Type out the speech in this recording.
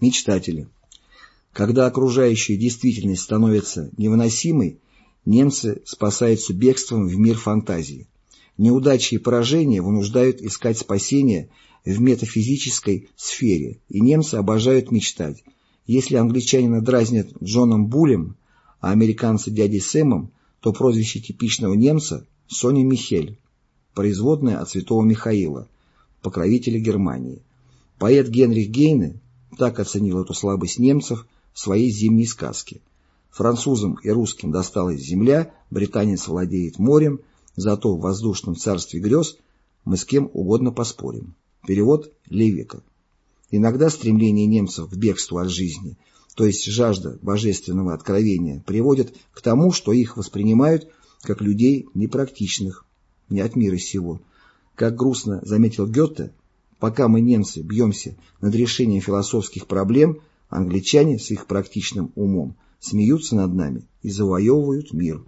Мечтатели. Когда окружающая действительность становится невыносимой, немцы спасаются бегством в мир фантазии. Неудачи и поражения вынуждают искать спасение в метафизической сфере, и немцы обожают мечтать. Если англичанина дразнят Джоном Булем, а американцы дядей Сэмом, то прозвище типичного немца – Соня Михель, производная от святого Михаила, покровителя Германии. Поэт Генрих Гейне так оценил эту слабость немцев в своей зимней сказке. Французам и русским досталась земля, британец владеет морем, зато в воздушном царстве грез мы с кем угодно поспорим. Перевод Левика. Иногда стремление немцев к бегству от жизни, то есть жажда божественного откровения, приводит к тому, что их воспринимают как людей непрактичных, не от мира сего. Как грустно заметил Гёте, пока мы, немцы, бьемся над решением философских проблем, англичане с их практичным умом смеются над нами и завоевывают мир.